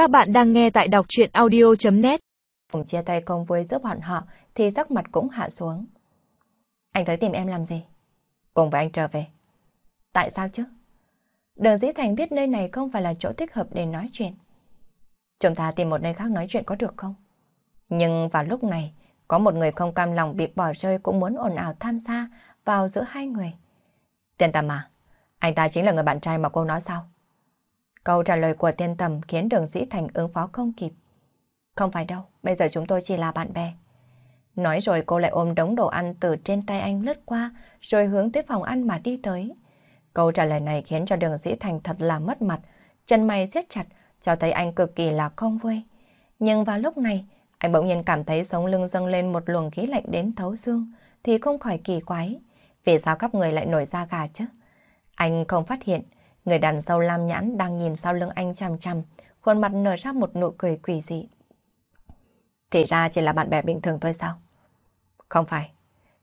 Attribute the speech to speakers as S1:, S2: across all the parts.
S1: Các bạn đang nghe tại đọc chuyện audio.net
S2: Cùng chia tay công vui giữa bọn họ thì sắc mặt cũng hạ xuống. Anh tới tìm em làm gì? Cùng với anh trở về. Tại sao chứ? Đường Dĩ Thành biết nơi này không phải là chỗ thích hợp để nói chuyện. Chúng ta tìm một nơi khác nói chuyện có được không? Nhưng vào lúc này, có một người không cam lòng bị bỏ rơi cũng muốn ồn ào tham gia vào giữa hai người. Tiền Tầm à, anh ta chính là người bạn trai mà cô nói sao? Câu trả lời của Tiên Tầm khiến đường sĩ Thành ứng phó không kịp. Không phải đâu, bây giờ chúng tôi chỉ là bạn bè. Nói rồi cô lại ôm đống đồ ăn từ trên tay anh lướt qua, rồi hướng tới phòng ăn mà đi tới. Câu trả lời này khiến cho đường sĩ Thành thật là mất mặt, chân mày siết chặt, cho thấy anh cực kỳ là không vui. Nhưng vào lúc này, anh bỗng nhiên cảm thấy sống lưng dâng lên một luồng khí lạnh đến thấu xương, thì không khỏi kỳ quái. Vì sao khắp người lại nổi da gà chứ? Anh không phát hiện, người đàn sâu lam nhãn đang nhìn sau lưng anh chằm chằm, khuôn mặt nở ra một nụ cười quỷ dị. Thì ra chỉ là bạn bè bình thường thôi sao? Không phải,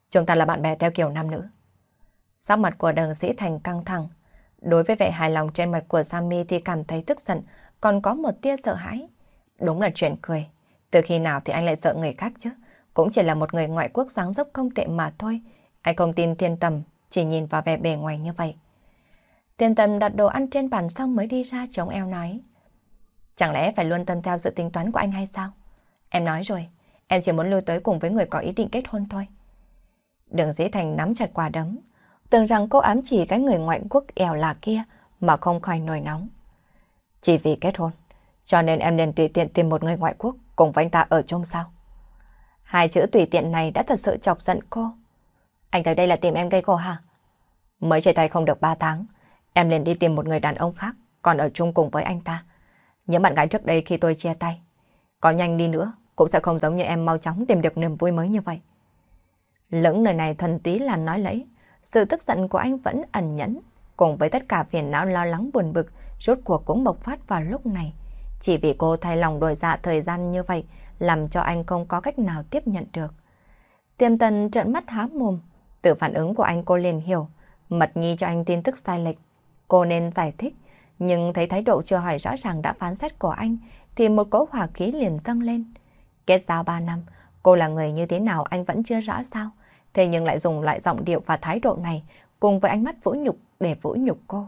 S2: chúng ta là bạn bè theo kiểu nam nữ. Sắc mặt của đồng sĩ thành căng thẳng. Đối với vẻ hài lòng trên mặt của Sammy thì cảm thấy tức giận, còn có một tia sợ hãi. Đúng là chuyện cười. Từ khi nào thì anh lại sợ người khác chứ? Cũng chỉ là một người ngoại quốc sáng dốc không tệ mà thôi. Anh không tin thiên tầm, chỉ nhìn vào vẻ bề ngoài như vậy. Tiên tầm đặt đồ ăn trên bàn xong mới đi ra chống eo nói. Chẳng lẽ phải luôn tuân theo sự tính toán của anh hay sao? Em nói rồi, em chỉ muốn lưu tới cùng với người có ý định kết hôn thôi. Đường dĩ thành nắm chặt quả đấm, tưởng rằng cô ám chỉ cái người ngoại quốc eo là kia mà không khỏi nổi nóng. Chỉ vì kết hôn, cho nên em nên tùy tiện tìm một người ngoại quốc cùng với anh ta ở chung sao. Hai chữ tùy tiện này đã thật sự chọc giận cô. Anh tới đây là tìm em gây cô hả? Mới chia tay không được ba tháng, em liền đi tìm một người đàn ông khác, còn ở chung cùng với anh ta. Những bạn gái trước đây khi tôi chia tay, có nhanh đi nữa, cũng sẽ không giống như em mau chóng tìm được niềm vui mới như vậy. Lưỡng lời này thuần túy là nói lấy, sự tức giận của anh vẫn ẩn nhẫn, cùng với tất cả phiền não lo lắng buồn bực, rốt cuộc cũng bộc phát vào lúc này. Chỉ vì cô thay lòng đổi dạ thời gian như vậy, làm cho anh không có cách nào tiếp nhận được. Tiềm tần trợn mắt há mồm, từ phản ứng của anh cô liền hiểu, mật nhi cho anh tin tức sai lệch. Cô nên giải thích, nhưng thấy thái độ chưa hỏi rõ ràng đã phán xét của anh, thì một cỗ hỏa khí liền dâng lên. Kết giao 3 năm, cô là người như thế nào anh vẫn chưa rõ sao, thế nhưng lại dùng lại giọng điệu và thái độ này cùng với ánh mắt vũ nhục để vũ nhục cô.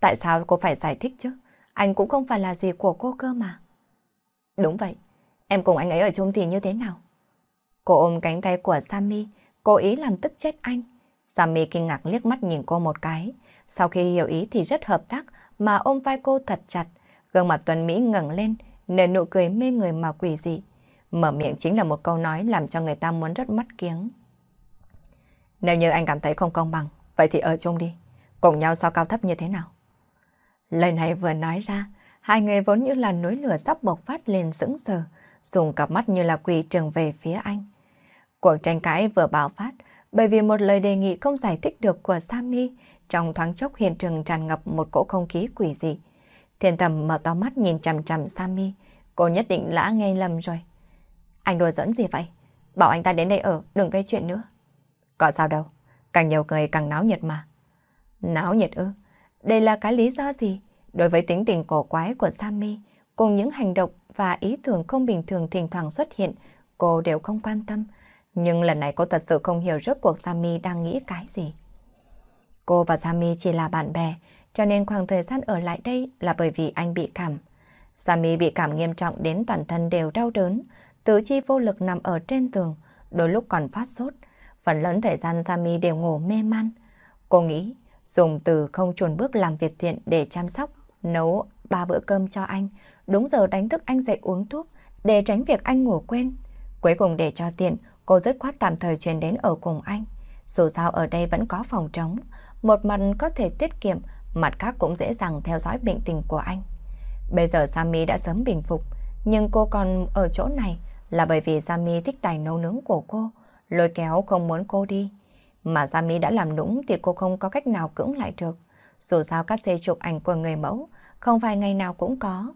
S2: Tại sao cô phải giải thích chứ? Anh cũng không phải là gì của cô cơ mà. Đúng vậy, em cùng anh ấy ở chung thì như thế nào? Cô ôm cánh tay của Sammy, cố ý làm tức chết anh. Sammy kinh ngạc liếc mắt nhìn cô một cái, sau khi hiểu ý thì rất hợp tác mà ôm vai cô thật chặt, gương mặt tuần Mỹ ngẩng lên, nở nụ cười mê người mà quỷ dị. Mở miệng chính là một câu nói làm cho người ta muốn rất mắt kiếng. Nếu như anh cảm thấy không công bằng, vậy thì ở chung đi, cùng nhau so cao thấp như thế nào? Lời này vừa nói ra, hai người vốn như là núi lửa sắp bộc phát lên sững sờ, dùng cặp mắt như là quỷ trừng về phía anh. Cuộc tranh cãi vừa bạo phát, bởi vì một lời đề nghị không giải thích được của Sammy, trong thoáng chốc hiện trường tràn ngập một cỗ không khí quỷ dị. Thiên tầm mở to mắt nhìn chằm chằm Sammy, cô nhất định đã nghe lầm rồi. Anh đùa dẫn gì vậy? Bảo anh ta đến đây ở, đừng gây chuyện nữa. Có sao đâu, càng nhiều người càng náo nhiệt mà. Náo nhiệt ư? Đây là cái lý do gì? Đối với tính tình cổ quái của Sammy, cùng những hành động và ý tưởng không bình thường thỉnh thoảng xuất hiện, cô đều không quan tâm. Nhưng lần này cô thật sự không hiểu rốt cuộc Sammy đang nghĩ cái gì. Cô và Sammy chỉ là bạn bè, cho nên khoảng thời gian ở lại đây là bởi vì anh bị cảm. Sammy bị cảm nghiêm trọng đến toàn thân đều đau đớn, tứ chi vô lực nằm ở trên tường, đôi lúc còn phát sốt. Phần lớn thời gian Sammy đều ngủ mê man. Cô nghĩ dùng từ không chuồn bước làm việc thiện để chăm sóc, nấu ba bữa cơm cho anh, đúng giờ đánh thức anh dậy uống thuốc để tránh việc anh ngủ quên. Cuối cùng để cho tiện, cô dứt khoát tạm thời chuyển đến ở cùng anh. Dù sao ở đây vẫn có phòng trống, một mặt có thể tiết kiệm, mặt khác cũng dễ dàng theo dõi bệnh tình của anh. Bây giờ Sammy đã sớm bình phục, nhưng cô còn ở chỗ này là bởi vì Sammy thích tài nấu nướng của cô, lôi kéo không muốn cô đi. Mà Sammy đã làm đúng thì cô không có cách nào cưỡng lại được. Dù sao các xe chụp ảnh của người mẫu không phải ngày nào cũng có.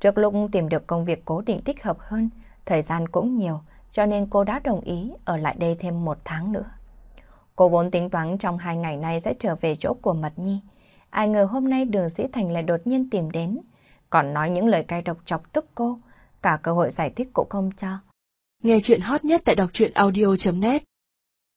S2: Trước lúc tìm được công việc cố định thích hợp hơn, thời gian cũng nhiều, cho nên cô đã đồng ý ở lại đây thêm một tháng nữa. Cô vốn tính toán trong hai ngày nay sẽ trở về chỗ của Mật Nhi. Ai ngờ hôm nay đường sĩ Thành lại đột nhiên tìm đến. Còn nói những lời cay độc chọc tức cô. Cả cơ hội giải thích cũng không cho.
S1: Nghe chuyện hot nhất tại đọc truyện audio.net